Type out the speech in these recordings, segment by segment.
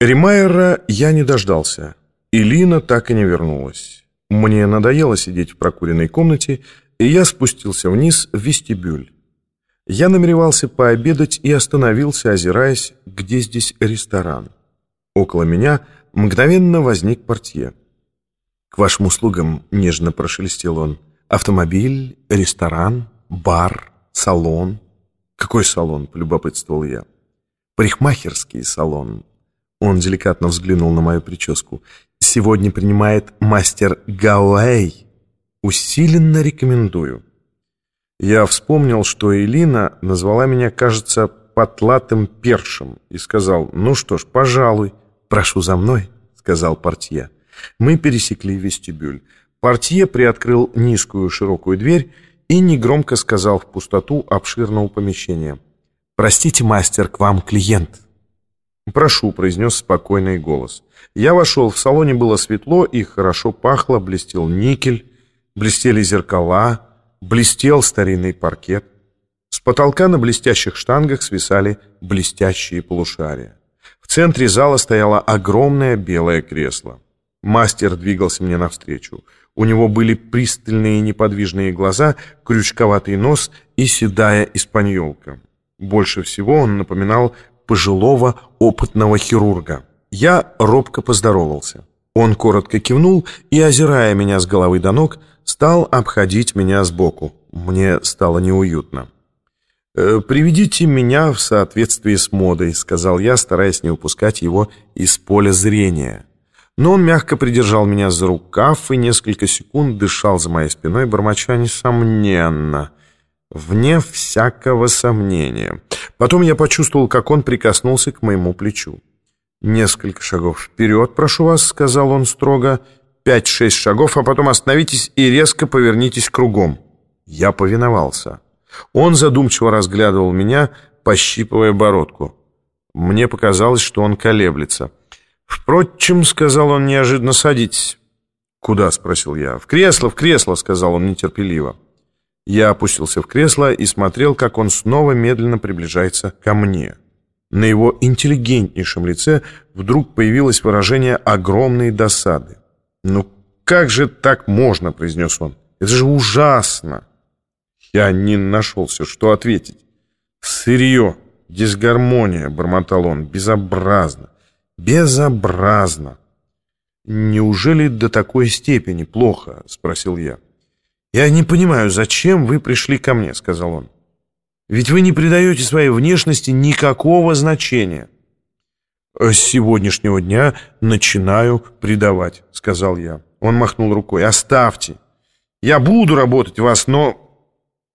Ремайера я не дождался. И Лина так и не вернулась. Мне надоело сидеть в прокуренной комнате, и я спустился вниз в вестибюль. Я намеревался пообедать и остановился, озираясь, где здесь ресторан. Около меня мгновенно возник портье. «К вашим услугам», — нежно прошелестел он, — «автомобиль, ресторан, бар, салон». «Какой салон?» — полюбопытствовал я. «Парикмахерский салон». Он деликатно взглянул на мою прическу. «Сегодня принимает мастер Гауэй. Усиленно рекомендую». Я вспомнил, что Элина назвала меня, кажется, потлатым першем и сказал, «Ну что ж, пожалуй, прошу за мной», — сказал портье. Мы пересекли вестибюль. Портье приоткрыл низкую широкую дверь и негромко сказал в пустоту обширного помещения. «Простите, мастер, к вам клиент». «Прошу», — произнес спокойный голос. Я вошел, в салоне было светло и хорошо пахло, блестел никель, блестели зеркала, блестел старинный паркет. С потолка на блестящих штангах свисали блестящие полушария. В центре зала стояло огромное белое кресло. Мастер двигался мне навстречу. У него были пристальные неподвижные глаза, крючковатый нос и седая испаньолка. Больше всего он напоминал пожилого опытного хирурга. Я робко поздоровался. Он коротко кивнул и, озирая меня с головы до ног, стал обходить меня сбоку. Мне стало неуютно. «Э, «Приведите меня в соответствии с модой», — сказал я, стараясь не упускать его из поля зрения. Но он мягко придержал меня за рукав и несколько секунд дышал за моей спиной, бормоча несомненно, вне всякого сомнения. Потом я почувствовал, как он прикоснулся к моему плечу. «Несколько шагов вперед, прошу вас», — сказал он строго. «Пять-шесть шагов, а потом остановитесь и резко повернитесь кругом». Я повиновался. Он задумчиво разглядывал меня, пощипывая бородку. Мне показалось, что он колеблется. «Впрочем», — сказал он неожиданно, — «садитесь». «Куда?» — спросил я. «В кресло, в кресло», — сказал он нетерпеливо. Я опустился в кресло и смотрел, как он снова медленно приближается ко мне. На его интеллигентнейшем лице вдруг появилось выражение огромной досады. «Ну как же так можно?» — произнес он. «Это же ужасно!» Я не нашелся, что ответить. «Сырье, дисгармония», — бормотал он, — «безобразно». Безобразно. Неужели до такой степени плохо? Спросил я. Я не понимаю, зачем вы пришли ко мне, сказал он. Ведь вы не придаете своей внешности никакого значения. С сегодняшнего дня начинаю придавать, сказал я. Он махнул рукой. Оставьте. Я буду работать вас, но...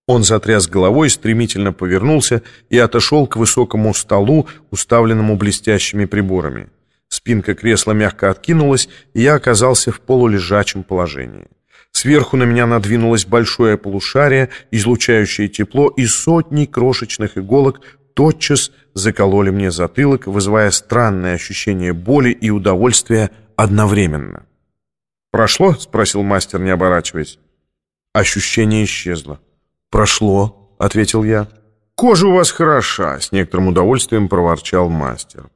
Он затряс головой, стремительно повернулся и отошел к высокому столу, уставленному блестящими приборами. Спинка кресла мягко откинулась, и я оказался в полулежачем положении. Сверху на меня надвинулось большое полушарие, излучающее тепло, и сотни крошечных иголок тотчас закололи мне затылок, вызывая странное ощущение боли и удовольствия одновременно. «Прошло?» — спросил мастер, не оборачиваясь. Ощущение исчезло. «Прошло», — ответил я. «Кожа у вас хороша», — с некоторым удовольствием проворчал мастер.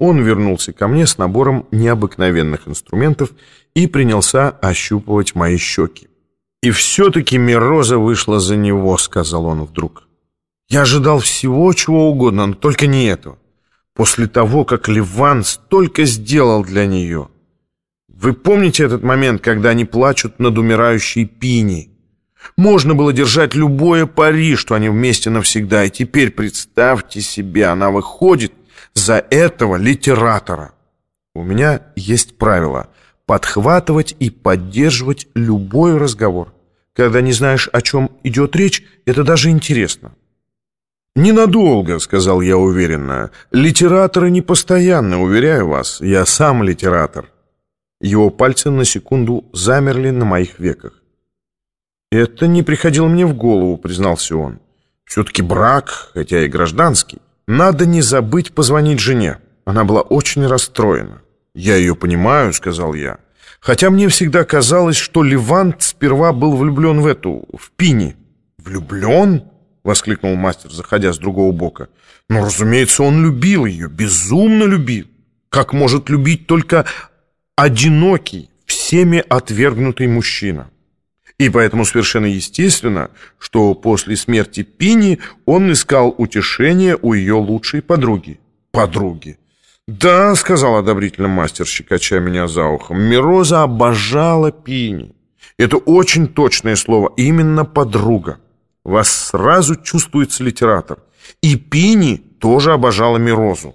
Он вернулся ко мне с набором необыкновенных инструментов и принялся ощупывать мои щеки. «И все-таки Мироза вышла за него», — сказал он вдруг. «Я ожидал всего, чего угодно, но только не этого. После того, как Ливан столько сделал для нее. Вы помните этот момент, когда они плачут над умирающей Пини?» Можно было держать любое пари, что они вместе навсегда. И теперь представьте себе, она выходит за этого литератора. У меня есть правило подхватывать и поддерживать любой разговор. Когда не знаешь, о чем идет речь, это даже интересно. «Ненадолго», — сказал я уверенно. «Литераторы не постоянно, уверяю вас. Я сам литератор». Его пальцы на секунду замерли на моих веках. «Это не приходило мне в голову», — признался он. «Все-таки брак, хотя и гражданский. Надо не забыть позвонить жене. Она была очень расстроена». «Я ее понимаю», — сказал я. «Хотя мне всегда казалось, что Левант сперва был влюблен в эту, в Пини». «Влюблен?» — воскликнул мастер, заходя с другого бока. «Ну, разумеется, он любил ее, безумно любил. как может любить только одинокий, всеми отвергнутый мужчина. И поэтому совершенно естественно, что после смерти Пини он искал утешение у ее лучшей подруги. Подруги. «Да», — сказал одобрительно мастер, щекоча меня за ухом, «Мироза обожала Пини. Это очень точное слово, именно подруга. Вас сразу чувствуется литератор. И Пини тоже обожала Мирозу.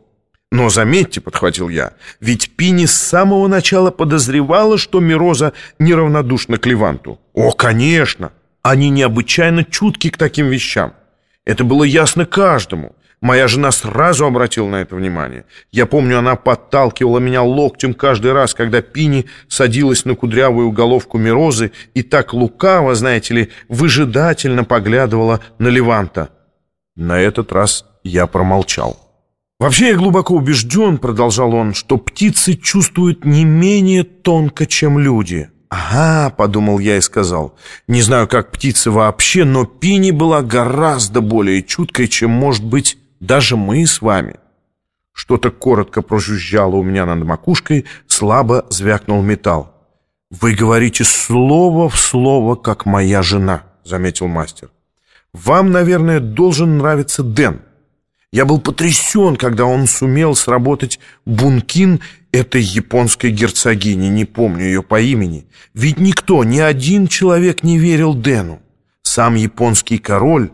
Но заметьте, подхватил я, ведь Пини с самого начала подозревала, что Мироза неравнодушна к Леванту. О, конечно! Они необычайно чутки к таким вещам. Это было ясно каждому. Моя жена сразу обратила на это внимание. Я помню, она подталкивала меня локтем каждый раз, когда Пини садилась на кудрявую головку Мирозы и так лукаво, знаете ли, выжидательно поглядывала на Леванта. На этот раз я промолчал. «Вообще я глубоко убежден, — продолжал он, — что птицы чувствуют не менее тонко, чем люди». «Ага», — подумал я и сказал, — «не знаю, как птицы вообще, но Пини была гораздо более чуткой, чем, может быть, даже мы с вами». Что-то коротко прожужжало у меня над макушкой, слабо звякнул металл. «Вы говорите слово в слово, как моя жена», — заметил мастер. «Вам, наверное, должен нравиться Дэн». Я был потрясен, когда он сумел сработать бункин этой японской герцогини, не помню ее по имени. Ведь никто, ни один человек не верил Дэну. Сам японский король...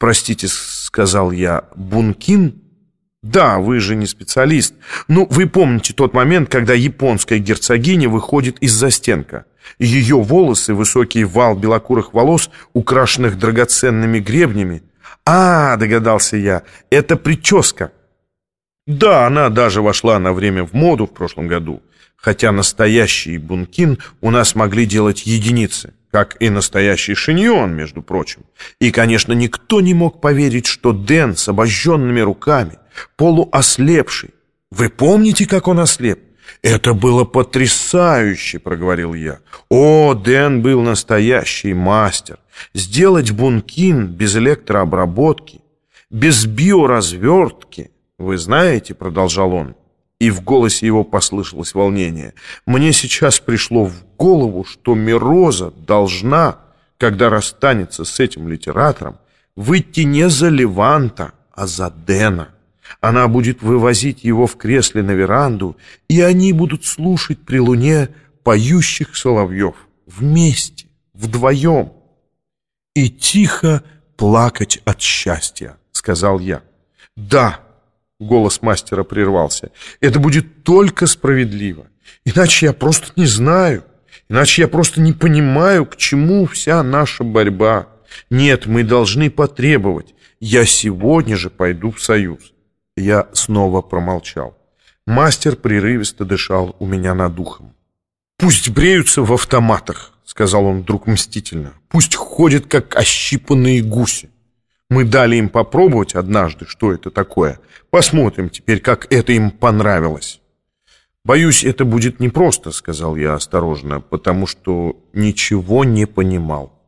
Простите, сказал я, бункин? Да, вы же не специалист. Ну, вы помните тот момент, когда японская герцогиня выходит из застенка. Ее волосы, высокий вал белокурых волос, украшенных драгоценными гребнями, «А, — догадался я, — это прическа». Да, она даже вошла на время в моду в прошлом году, хотя настоящий бункин у нас могли делать единицы, как и настоящий шиньон, между прочим. И, конечно, никто не мог поверить, что Дэн с обожженными руками, полуослепший. Вы помните, как он ослеп? «Это было потрясающе!» — проговорил я. «О, Дэн был настоящий мастер! Сделать бункин без электрообработки, без биоразвертки. Вы знаете, — продолжал он, и в голосе его послышалось волнение, «мне сейчас пришло в голову, что Мироза должна, когда расстанется с этим литератором, выйти не за Леванта, а за Дэна». Она будет вывозить его в кресле на веранду, и они будут слушать при луне поющих соловьев вместе, вдвоем. И тихо плакать от счастья, сказал я. Да, голос мастера прервался, это будет только справедливо. Иначе я просто не знаю, иначе я просто не понимаю, к чему вся наша борьба. Нет, мы должны потребовать. Я сегодня же пойду в союз. Я снова промолчал. Мастер прерывисто дышал у меня над ухом. «Пусть бреются в автоматах», — сказал он вдруг мстительно. «Пусть ходят, как ощипанные гуси. Мы дали им попробовать однажды, что это такое. Посмотрим теперь, как это им понравилось». «Боюсь, это будет непросто», — сказал я осторожно, потому что ничего не понимал.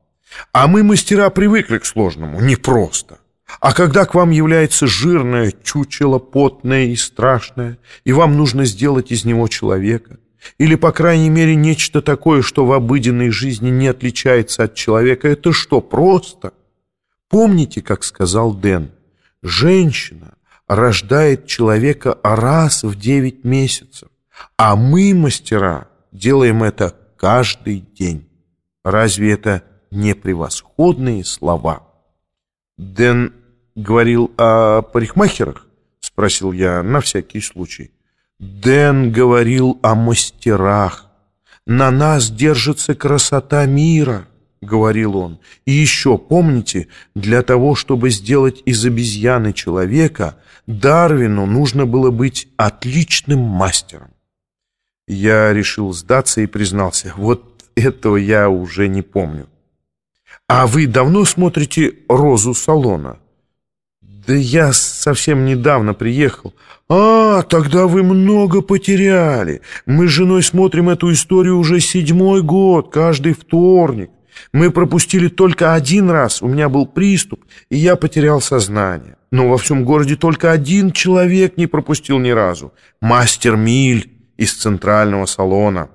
«А мы, мастера, привыкли к сложному. Непросто. А когда к вам является жирное чучело, потное и страшное, и вам нужно сделать из него человека, или, по крайней мере, нечто такое, что в обыденной жизни не отличается от человека, это что, просто? Помните, как сказал Дэн, женщина рождает человека раз в девять месяцев, а мы, мастера, делаем это каждый день. Разве это не превосходные слова? Дэн говорил о парикмахерах?» — спросил я на всякий случай. «Дэн говорил о мастерах. На нас держится красота мира», — говорил он. «И еще, помните, для того, чтобы сделать из обезьяны человека, Дарвину нужно было быть отличным мастером». Я решил сдаться и признался, вот этого я уже не помню. «А вы давно смотрите «Розу салона»?» «Да я совсем недавно приехал». «А, тогда вы много потеряли. Мы с женой смотрим эту историю уже седьмой год, каждый вторник. Мы пропустили только один раз, у меня был приступ, и я потерял сознание. Но во всем городе только один человек не пропустил ни разу. Мастер Миль из центрального салона.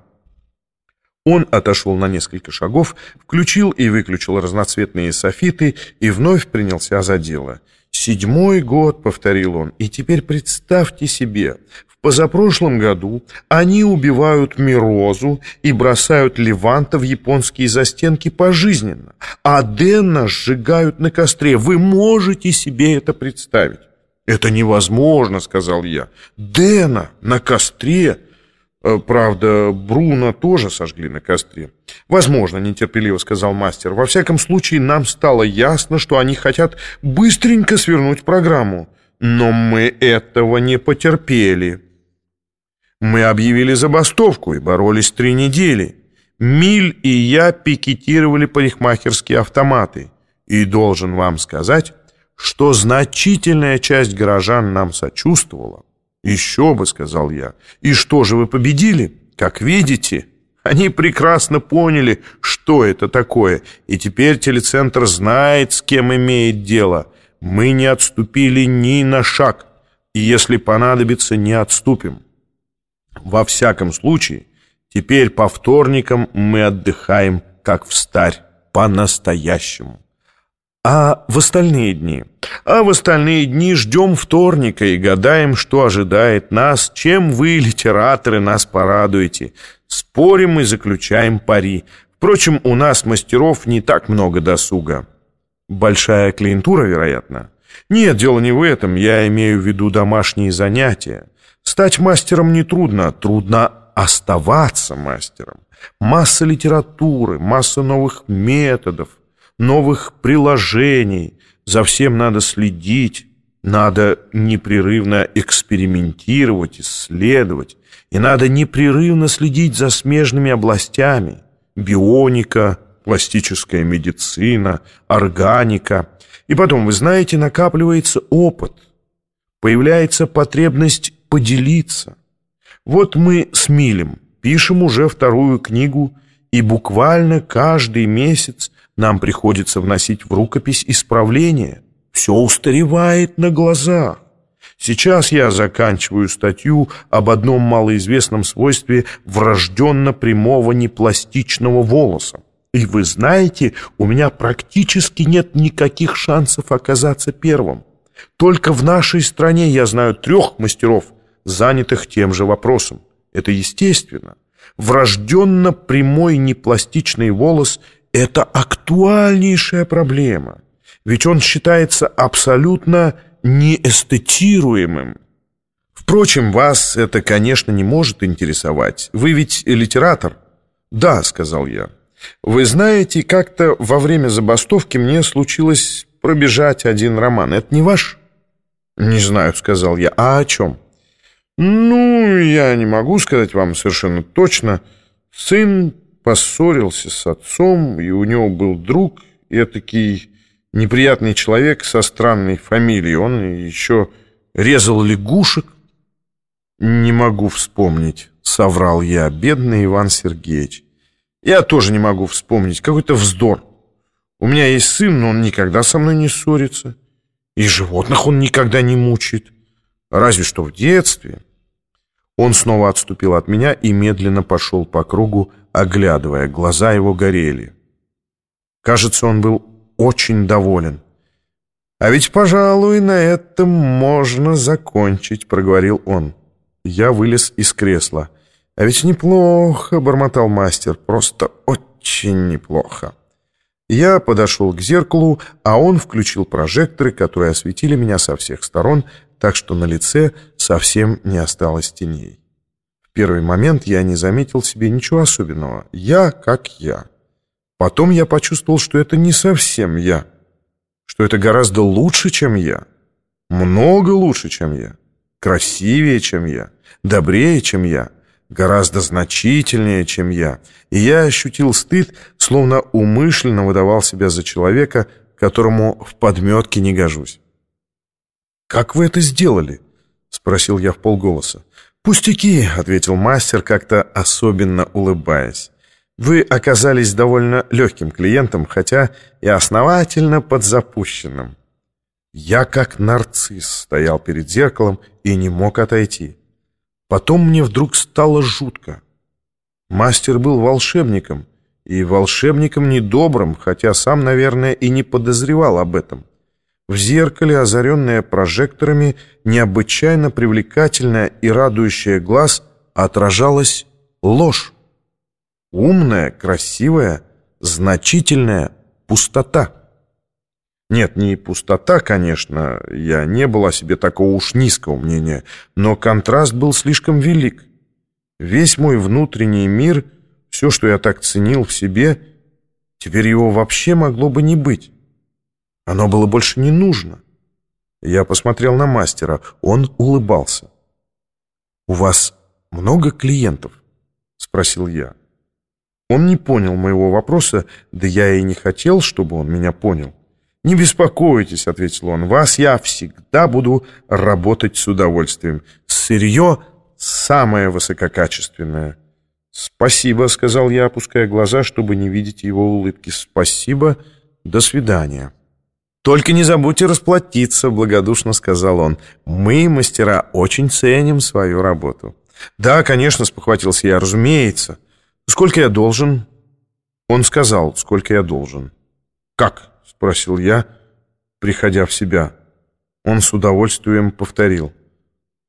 Он отошел на несколько шагов, включил и выключил разноцветные софиты и вновь принялся за дело. «Седьмой год», — повторил он, — «и теперь представьте себе, в позапрошлом году они убивают Мирозу и бросают Леванта в японские застенки пожизненно, а Денна сжигают на костре. Вы можете себе это представить?» «Это невозможно», — сказал я. «Дэна на костре?» Э, правда, Бруно тоже сожгли на костре. Возможно, нетерпеливо сказал мастер. Во всяком случае, нам стало ясно, что они хотят быстренько свернуть программу. Но мы этого не потерпели. Мы объявили забастовку и боролись три недели. Миль и я пикетировали парикмахерские автоматы. И должен вам сказать, что значительная часть горожан нам сочувствовала. «Еще бы», — сказал я. «И что же, вы победили? Как видите». Они прекрасно поняли, что это такое, и теперь телецентр знает, с кем имеет дело. Мы не отступили ни на шаг, и если понадобится, не отступим. Во всяком случае, теперь по вторникам мы отдыхаем, как в старь, по-настоящему. А в остальные дни? А в остальные дни ждем вторника и гадаем, что ожидает нас, чем вы, литераторы, нас порадуете. Спорим и заключаем пари. Впрочем, у нас, мастеров, не так много досуга. Большая клиентура, вероятно. Нет, дело не в этом, я имею в виду домашние занятия. Стать мастером нетрудно, трудно оставаться мастером. Масса литературы, масса новых методов, новых приложений. За всем надо следить, надо непрерывно экспериментировать, исследовать. И надо непрерывно следить за смежными областями. Бионика, пластическая медицина, органика. И потом, вы знаете, накапливается опыт. Появляется потребность поделиться. Вот мы с Милем пишем уже вторую книгу, и буквально каждый месяц нам приходится вносить в рукопись исправления. Все устаревает на глазах. Сейчас я заканчиваю статью об одном малоизвестном свойстве врожденно прямого непластичного волоса. И вы знаете, у меня практически нет никаких шансов оказаться первым. Только в нашей стране я знаю трех мастеров, занятых тем же вопросом. Это естественно. Врожденно прямой непластичный волос – это актуальнейшая проблема, ведь он считается абсолютно неэстетируемым. Впрочем, вас это, конечно, не может интересовать. Вы ведь литератор. Да, сказал я. Вы знаете, как-то во время забастовки мне случилось пробежать один роман. Это не ваш? Не знаю, сказал я. А о чем? Ну, я не могу сказать вам совершенно точно. Сын поссорился с отцом, и у него был друг, этакий неприятный человек со странной фамилией. Он еще резал лягушек. «Не могу вспомнить», — соврал я, бедный Иван Сергеевич. «Я тоже не могу вспомнить, какой-то вздор. У меня есть сын, но он никогда со мной не ссорится. И животных он никогда не мучает. Разве что в детстве». Он снова отступил от меня и медленно пошел по кругу, оглядывая. Глаза его горели. Кажется, он был очень доволен. «А ведь, пожалуй, на этом можно закончить», — проговорил он. Я вылез из кресла. «А ведь неплохо», — бормотал мастер, — «просто очень неплохо». Я подошел к зеркалу, а он включил прожекторы, которые осветили меня со всех сторон, так что на лице совсем не осталось теней. Первый момент я не заметил себе ничего особенного. Я как я. Потом я почувствовал, что это не совсем я, что это гораздо лучше, чем я, много лучше, чем я, красивее, чем я, добрее, чем я, гораздо значительнее, чем я. И я ощутил стыд, словно умышленно выдавал себя за человека, которому в подметке не гожусь. «Как вы это сделали?» — спросил я в полголоса. «Пустяки», — ответил мастер, как-то особенно улыбаясь. Вы оказались довольно легким клиентом, хотя и основательно подзапущенным. Я как нарцисс стоял перед зеркалом и не мог отойти. Потом мне вдруг стало жутко. Мастер был волшебником, и волшебником недобрым, хотя сам, наверное, и не подозревал об этом. В зеркале, озаренное прожекторами, необычайно привлекательная и радующая глаз, отражалась ложь. Умная, красивая, значительная пустота. Нет, не пустота, конечно, я не был о себе такого уж низкого мнения, но контраст был слишком велик. Весь мой внутренний мир, все, что я так ценил в себе, теперь его вообще могло бы не быть. Оно было больше не нужно. Я посмотрел на мастера, он улыбался. «У вас много клиентов?» — спросил я. Он не понял моего вопроса, да я и не хотел, чтобы он меня понял. «Не беспокойтесь», — ответил он, — «вас я всегда буду работать с удовольствием. Сырье самое высококачественное». «Спасибо», — сказал я, опуская глаза, чтобы не видеть его улыбки. «Спасибо. До свидания». «Только не забудьте расплатиться», — благодушно сказал он. «Мы, мастера, очень ценим свою работу». «Да, конечно», — спохватился я, — «разумеется». «Сколько я должен?» Он сказал, сколько я должен. «Как?» — спросил я, приходя в себя. Он с удовольствием повторил.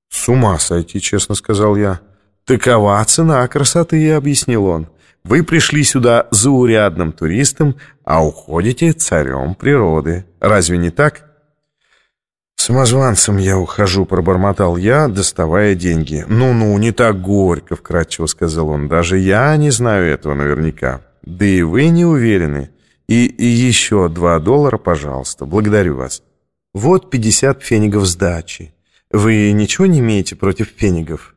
«С ума сойти», — честно сказал я. «Такова цена красоты», — объяснил он. «Вы пришли сюда заурядным туристом, а уходите царем природы. Разве не так?» «Самозванцем я ухожу», — пробормотал я, доставая деньги. «Ну-ну, не так горько», — вкратчиво сказал он. «Даже я не знаю этого наверняка. Да и вы не уверены. И, и еще два доллара, пожалуйста. Благодарю вас. Вот пятьдесят фенигов сдачи. Вы ничего не имеете против фенигов?»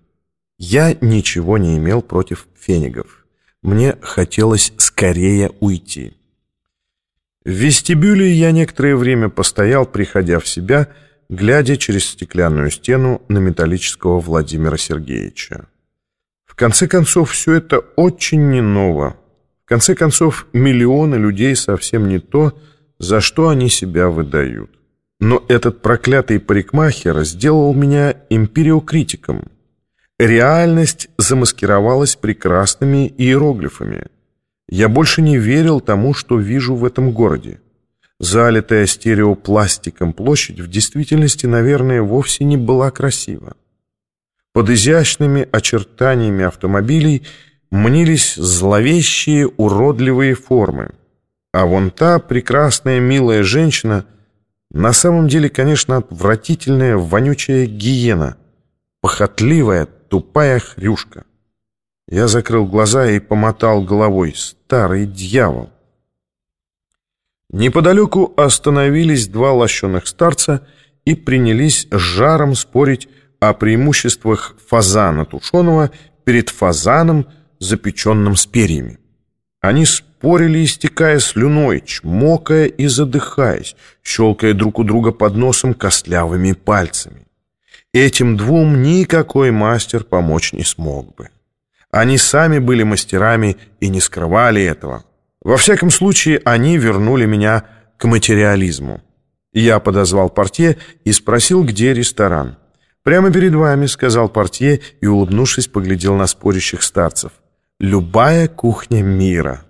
Я ничего не имел против фенигов. Мне хотелось скорее уйти. В вестибюле я некоторое время постоял, приходя в себя, — глядя через стеклянную стену на металлического Владимира Сергеевича. В конце концов, все это очень не ново. В конце концов, миллионы людей совсем не то, за что они себя выдают. Но этот проклятый парикмахер сделал меня империокритиком. Реальность замаскировалась прекрасными иероглифами. Я больше не верил тому, что вижу в этом городе. Залитая стереопластиком площадь в действительности, наверное, вовсе не была красива. Под изящными очертаниями автомобилей мнились зловещие уродливые формы. А вон та прекрасная милая женщина на самом деле, конечно, отвратительная вонючая гиена, похотливая тупая хрюшка. Я закрыл глаза и помотал головой. Старый дьявол! Неподалеку остановились два лощеных старца и принялись с жаром спорить о преимуществах фазана тушеного перед фазаном, запеченным с перьями. Они спорили, истекая слюной, чмокая и задыхаясь, щелкая друг у друга под носом костлявыми пальцами. Этим двум никакой мастер помочь не смог бы. Они сами были мастерами и не скрывали этого. Во всяком случае, они вернули меня к материализму. Я подозвал портье и спросил, где ресторан. «Прямо перед вами», — сказал портье и, улыбнувшись, поглядел на спорящих старцев. «Любая кухня мира».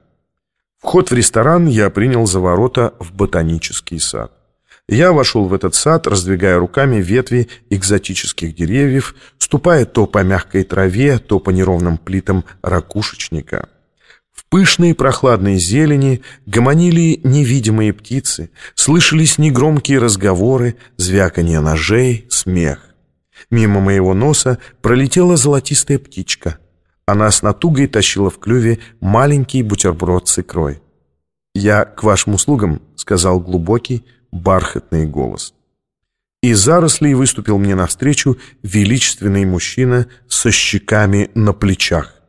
Вход в ресторан я принял за ворота в ботанический сад. Я вошел в этот сад, раздвигая руками ветви экзотических деревьев, ступая то по мягкой траве, то по неровным плитам ракушечника пышной прохладной зелени гомонили невидимые птицы, слышались негромкие разговоры, звяканье ножей, смех. Мимо моего носа пролетела золотистая птичка. Она с натугой тащила в клюве маленький бутерброд с икрой. «Я к вашим услугам», — сказал глубокий, бархатный голос. Из зарослей выступил мне навстречу величественный мужчина со щеками на плечах.